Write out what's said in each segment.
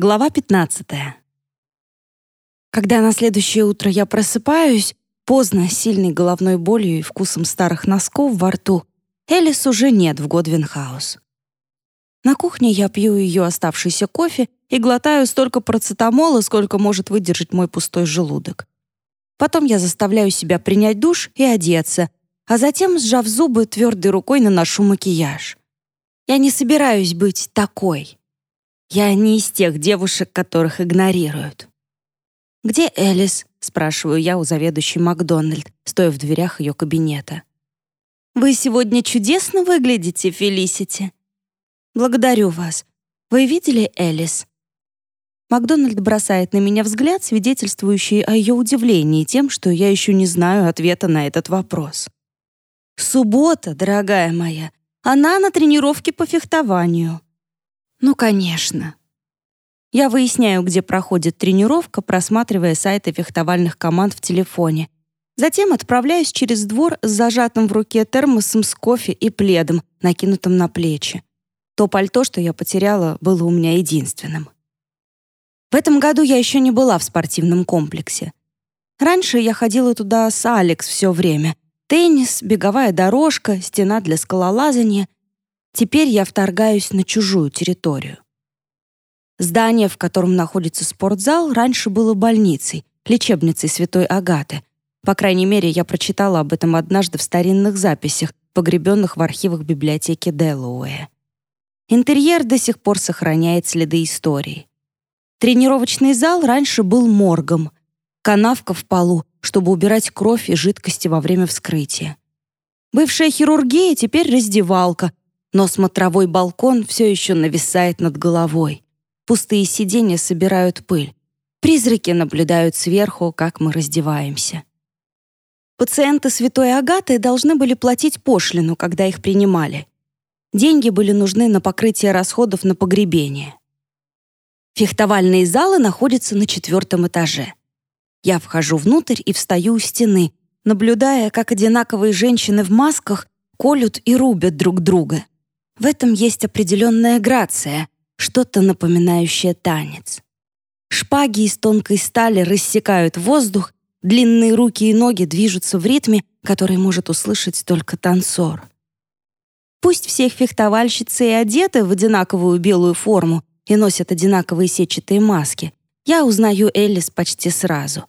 Глава 15. Когда на следующее утро я просыпаюсь, поздно, сильной головной болью и вкусом старых носков во рту, Элис уже нет в Годвинхаус. На кухне я пью ее оставшийся кофе и глотаю столько процетамола, сколько может выдержать мой пустой желудок. Потом я заставляю себя принять душ и одеться, а затем, сжав зубы, твердой рукой наношу макияж. Я не собираюсь быть такой. Я не из тех девушек, которых игнорируют. «Где Элис?» — спрашиваю я у заведующей Макдональд, стоя в дверях ее кабинета. «Вы сегодня чудесно выглядите, Фелисити». «Благодарю вас. Вы видели Элис?» Макдональд бросает на меня взгляд, свидетельствующий о ее удивлении тем, что я еще не знаю ответа на этот вопрос. «Суббота, дорогая моя. Она на тренировке по фехтованию. Ну, конечно. Я выясняю, где проходит тренировка, просматривая сайты фехтовальных команд в телефоне. Затем отправляюсь через двор с зажатым в руке термосом с кофе и пледом, накинутым на плечи. То пальто, что я потеряла, было у меня единственным. В этом году я еще не была в спортивном комплексе. Раньше я ходила туда с Алекс все время. Теннис, беговая дорожка, стена для скалолазания. Теперь я вторгаюсь на чужую территорию. Здание, в котором находится спортзал, раньше было больницей, лечебницей Святой Агаты. По крайней мере, я прочитала об этом однажды в старинных записях, погребенных в архивах библиотеки Делауэя. Интерьер до сих пор сохраняет следы истории. Тренировочный зал раньше был моргом, канавка в полу, чтобы убирать кровь и жидкости во время вскрытия. Бывшая хирургия теперь раздевалка, но смотровой балкон все еще нависает над головой. Пустые сиденья собирают пыль. Призраки наблюдают сверху, как мы раздеваемся. Пациенты Святой Агаты должны были платить пошлину, когда их принимали. Деньги были нужны на покрытие расходов на погребение. Фехтовальные залы находятся на четвертом этаже. Я вхожу внутрь и встаю у стены, наблюдая, как одинаковые женщины в масках колют и рубят друг друга. В этом есть определенная грация, что-то напоминающее танец. Шпаги из тонкой стали рассекают воздух, длинные руки и ноги движутся в ритме, который может услышать только танцор. Пусть всех фехтовальщицы и одеты в одинаковую белую форму и носят одинаковые сетчатые маски, я узнаю Элис почти сразу.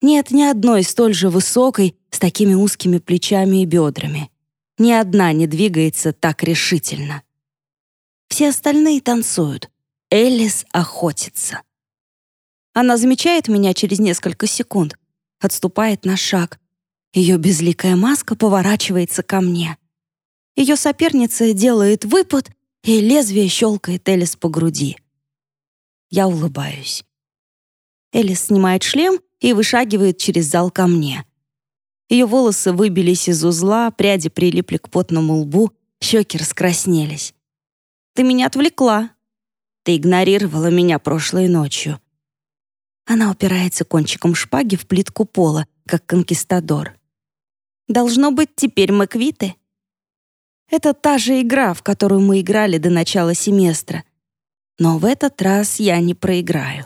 Нет ни одной столь же высокой, с такими узкими плечами и бедрами. Ни одна не двигается так решительно. Все остальные танцуют. Элис охотится. Она замечает меня через несколько секунд, отступает на шаг. Ее безликая маска поворачивается ко мне. Ее соперница делает выпад, и лезвие щелкает Элис по груди. Я улыбаюсь. Элис снимает шлем и вышагивает через зал ко мне. Ее волосы выбились из узла, пряди прилипли к потному лбу, щеки раскраснелись. «Ты меня отвлекла. Ты игнорировала меня прошлой ночью». Она упирается кончиком шпаги в плитку пола, как конкистадор. «Должно быть, теперь мы квиты». Это та же игра, в которую мы играли до начала семестра. Но в этот раз я не проиграю.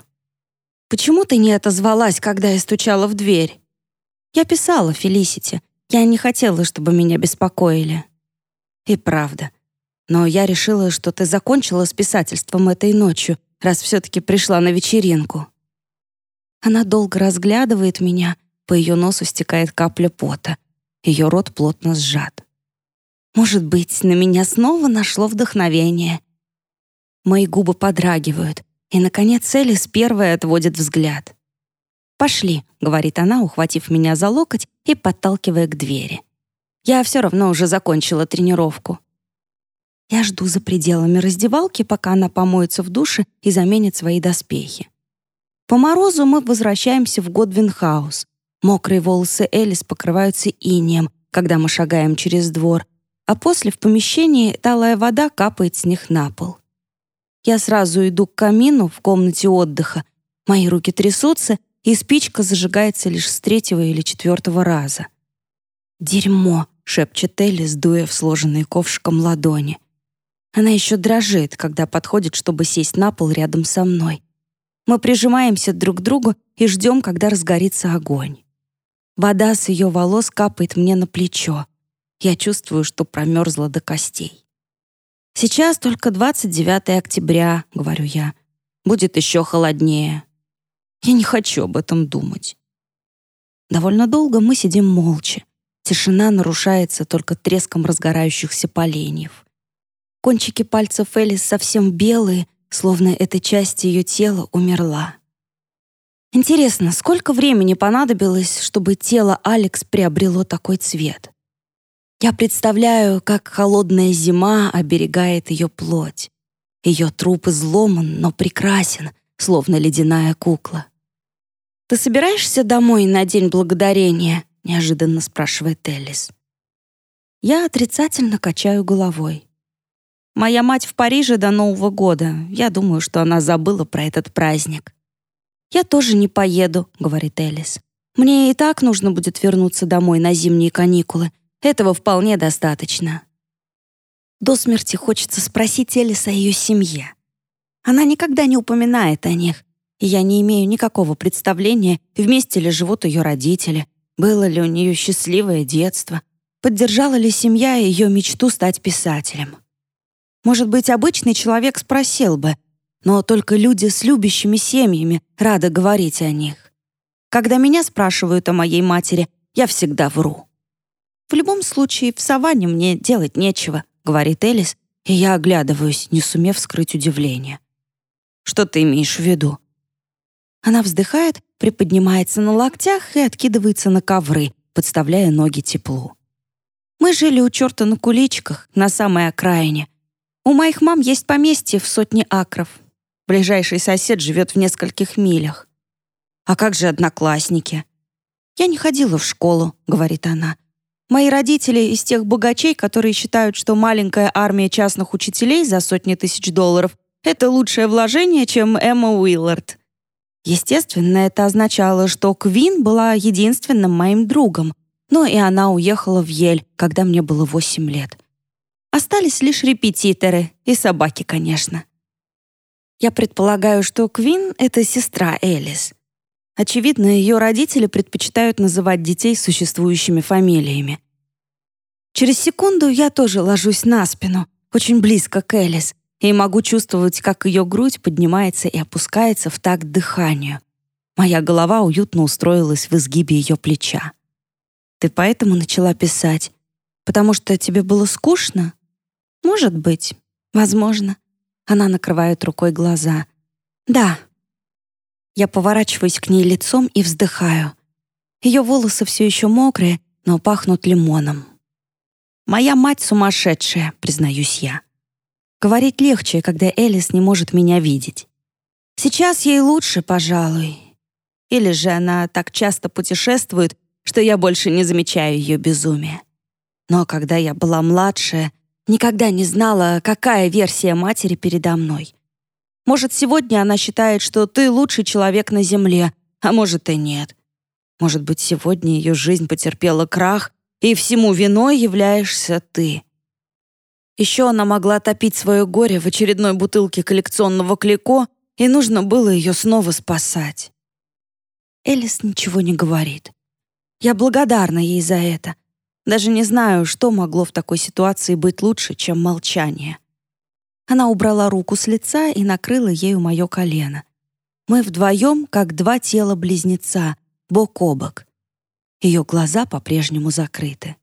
«Почему ты не отозвалась, когда я стучала в дверь?» Я писала Фелисити. Я не хотела, чтобы меня беспокоили. И правда. Но я решила, что ты закончила с писательством этой ночью, раз все-таки пришла на вечеринку. Она долго разглядывает меня, по ее носу стекает капля пота. Ее рот плотно сжат. Может быть, на меня снова нашло вдохновение. Мои губы подрагивают, и, наконец, Элис первая отводит взгляд. «Пошли», — говорит она, ухватив меня за локоть и подталкивая к двери. «Я все равно уже закончила тренировку». Я жду за пределами раздевалки, пока она помоется в душе и заменит свои доспехи. По морозу мы возвращаемся в Годвинхаус. Мокрые волосы Элис покрываются инеем, когда мы шагаем через двор, а после в помещении талая вода капает с них на пол. Я сразу иду к камину в комнате отдыха. Мои руки трясутся, и спичка зажигается лишь с третьего или четвертого раза. «Дерьмо!» — шепчет Элли, сдуя в сложенные ковшиком ладони. Она еще дрожит, когда подходит, чтобы сесть на пол рядом со мной, Мы прижимаемся друг к другу и ждем, когда разгорится огонь. Вода с ее волос капает мне на плечо. Я чувствую, что промерзла до костей. «Сейчас только 29 октября», — говорю я. «Будет еще холоднее». Я не хочу об этом думать. Довольно долго мы сидим молча. Тишина нарушается только треском разгорающихся поленьев. Кончики пальцев Элис совсем белые, словно эта часть ее тела умерла. Интересно, сколько времени понадобилось, чтобы тело Алекс приобрело такой цвет? Я представляю, как холодная зима оберегает ее плоть. Ее труп изломан, но прекрасен, словно ледяная кукла. «Ты собираешься домой на День Благодарения?» — неожиданно спрашивает Элис. Я отрицательно качаю головой. Моя мать в Париже до Нового года. Я думаю, что она забыла про этот праздник. «Я тоже не поеду», — говорит Элис. «Мне и так нужно будет вернуться домой на зимние каникулы. Этого вполне достаточно». До смерти хочется спросить Элис о ее семье. Она никогда не упоминает о них, и я не имею никакого представления, вместе ли живут ее родители, было ли у нее счастливое детство, поддержала ли семья ее мечту стать писателем. Может быть, обычный человек спросил бы, но только люди с любящими семьями рады говорить о них. Когда меня спрашивают о моей матери, я всегда вру. «В любом случае, в саванне мне делать нечего», — говорит Элис, и я оглядываюсь, не сумев скрыть удивление. «Что ты имеешь в виду?» Она вздыхает, приподнимается на локтях и откидывается на ковры, подставляя ноги теплу. Мы жили у черта на куличках, на самой окраине. У моих мам есть поместье в сотне акров. Ближайший сосед живет в нескольких милях. А как же одноклассники? Я не ходила в школу, говорит она. Мои родители из тех богачей, которые считают, что маленькая армия частных учителей за сотни тысяч долларов — это лучшее вложение, чем Эмма Уиллард. Естественно, это означало, что Квин была единственным моим другом, но и она уехала в Ель, когда мне было восемь лет. Остались лишь репетиторы и собаки, конечно. Я предполагаю, что Квин — это сестра Элис. Очевидно, ее родители предпочитают называть детей существующими фамилиями. Через секунду я тоже ложусь на спину, очень близко к Элис, и могу чувствовать, как ее грудь поднимается и опускается в такт дыханию. Моя голова уютно устроилась в изгибе ее плеча. «Ты поэтому начала писать? Потому что тебе было скучно?» «Может быть. Возможно». Она накрывает рукой глаза. «Да». Я поворачиваюсь к ней лицом и вздыхаю. Ее волосы все еще мокрые, но пахнут лимоном. «Моя мать сумасшедшая», — признаюсь я. Говорить легче, когда Элис не может меня видеть. Сейчас ей лучше, пожалуй. Или же она так часто путешествует, что я больше не замечаю ее безумия. Но когда я была младшая, никогда не знала, какая версия матери передо мной. Может, сегодня она считает, что ты лучший человек на земле, а может и нет. Может быть, сегодня ее жизнь потерпела крах, и всему виной являешься ты. Еще она могла топить свое горе в очередной бутылке коллекционного клико, и нужно было ее снова спасать. Элис ничего не говорит. Я благодарна ей за это. Даже не знаю, что могло в такой ситуации быть лучше, чем молчание. Она убрала руку с лица и накрыла ею мое колено. Мы вдвоем, как два тела-близнеца, бок о бок. Ее глаза по-прежнему закрыты.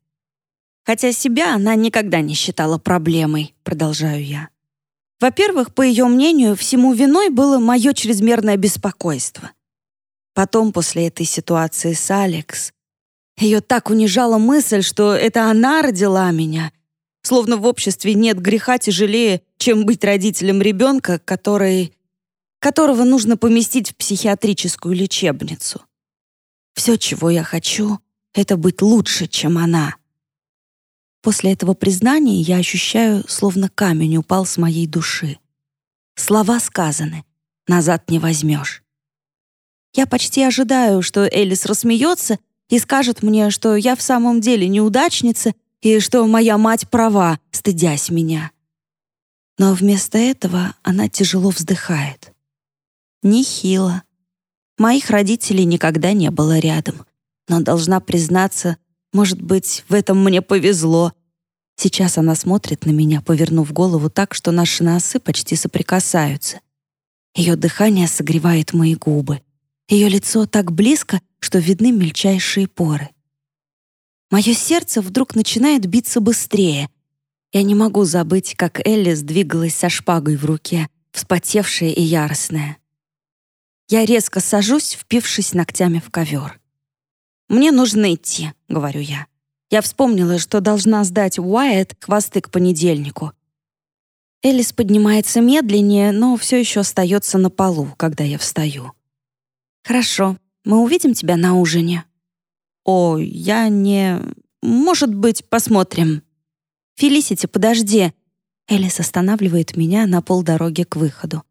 Хотя себя она никогда не считала проблемой, продолжаю я. Во-первых, по ее мнению, всему виной было мое чрезмерное беспокойство. Потом, после этой ситуации с Алекс, ее так унижала мысль, что это она родила меня, словно в обществе нет греха тяжелее, чем быть родителем ребенка, который, которого нужно поместить в психиатрическую лечебницу. Все, чего я хочу, это быть лучше, чем она. После этого признания я ощущаю, словно камень упал с моей души. Слова сказаны, назад не возьмешь. Я почти ожидаю, что Элис рассмеется и скажет мне, что я в самом деле неудачница и что моя мать права, стыдясь меня. Но вместо этого она тяжело вздыхает. Нехило. Моих родителей никогда не было рядом. Но должна признаться, может быть, в этом мне повезло. Сейчас она смотрит на меня, повернув голову так, что наши носы почти соприкасаются. Ее дыхание согревает мои губы. Ее лицо так близко, что видны мельчайшие поры. Мое сердце вдруг начинает биться быстрее. Я не могу забыть, как Элли сдвигалась со шпагой в руке, вспотевшая и яростная. Я резко сажусь, впившись ногтями в ковер. «Мне нужно идти», — говорю я. Я вспомнила, что должна сдать Уайт хвосты к понедельнику. Элис поднимается медленнее, но все еще остается на полу, когда я встаю. «Хорошо, мы увидим тебя на ужине». «О, я не... Может быть, посмотрим». «Фелисити, подожди». Элис останавливает меня на полдороге к выходу.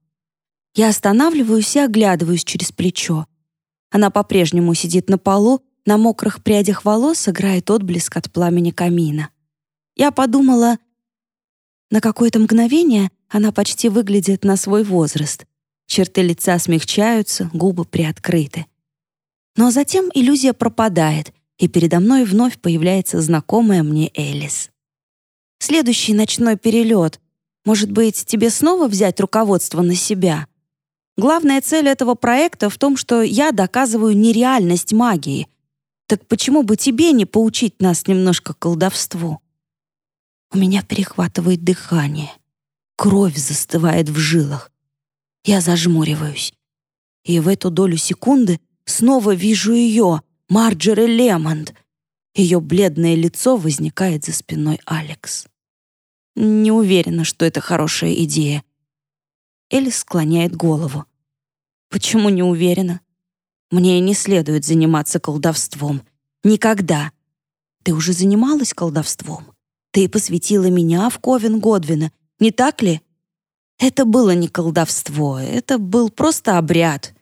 Я останавливаюсь и оглядываюсь через плечо. Она по-прежнему сидит на полу, на мокрых прядях волос играет отблеск от пламени камина. Я подумала... На какое-то мгновение она почти выглядит на свой возраст. Черты лица смягчаются, губы приоткрыты. Но затем иллюзия пропадает, и передо мной вновь появляется знакомая мне Элис. Следующий ночной перелет. Может быть, тебе снова взять руководство на себя? Главная цель этого проекта в том, что я доказываю нереальность магии. Так почему бы тебе не поучить нас немножко колдовству? У меня перехватывает дыхание. Кровь застывает в жилах. Я зажмуриваюсь. И в эту долю секунды снова вижу ее, Марджери Лемонд. Ее бледное лицо возникает за спиной Алекс. Не уверена, что это хорошая идея. Элис склоняет голову. Почему не уверена? Мне не следует заниматься колдовством. Никогда. Ты уже занималась колдовством. Ты посвятила меня в Ковен Годвина, не так ли? Это было не колдовство, это был просто обряд.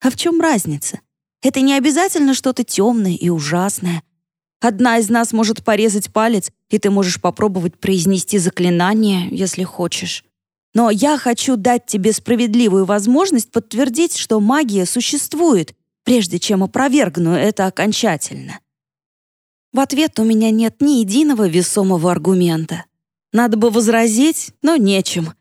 А в чем разница? Это не обязательно что-то темное и ужасное. Одна из нас может порезать палец, и ты можешь попробовать произнести заклинание, если хочешь. Но я хочу дать тебе справедливую возможность подтвердить, что магия существует, прежде чем опровергну это окончательно. В ответ у меня нет ни единого весомого аргумента. Надо бы возразить, но нечем.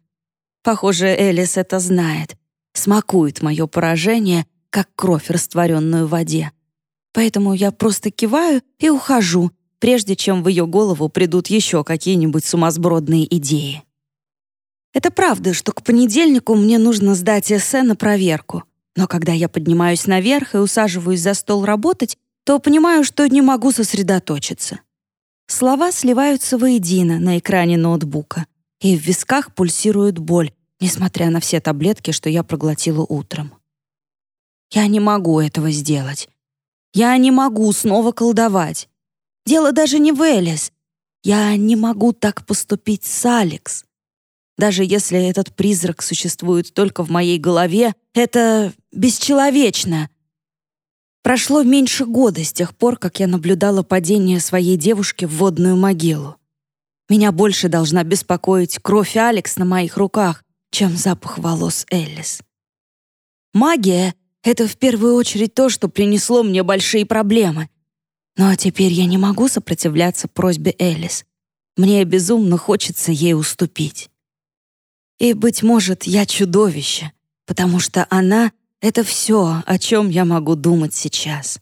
Похоже, Элис это знает. Смакует мое поражение, как кровь, растворенную в воде. Поэтому я просто киваю и ухожу, прежде чем в ее голову придут еще какие-нибудь сумасбродные идеи. Это правда, что к понедельнику мне нужно сдать эссе на проверку. Но когда я поднимаюсь наверх и усаживаюсь за стол работать, то понимаю, что не могу сосредоточиться. Слова сливаются воедино на экране ноутбука, и в висках пульсирует боль, несмотря на все таблетки, что я проглотила утром. Я не могу этого сделать. Я не могу снова колдовать. Дело даже не в Элис. Я не могу так поступить с Алекс. Даже если этот призрак существует только в моей голове, это бесчеловечно. Прошло меньше года с тех пор, как я наблюдала падение своей девушки в водную могилу. Меня больше должна беспокоить кровь Алекс на моих руках, чем запах волос Эллис. Магия — это в первую очередь то, что принесло мне большие проблемы. Но теперь я не могу сопротивляться просьбе Эллис. Мне безумно хочется ей уступить. И, быть может, я чудовище, потому что она — это все, о чем я могу думать сейчас.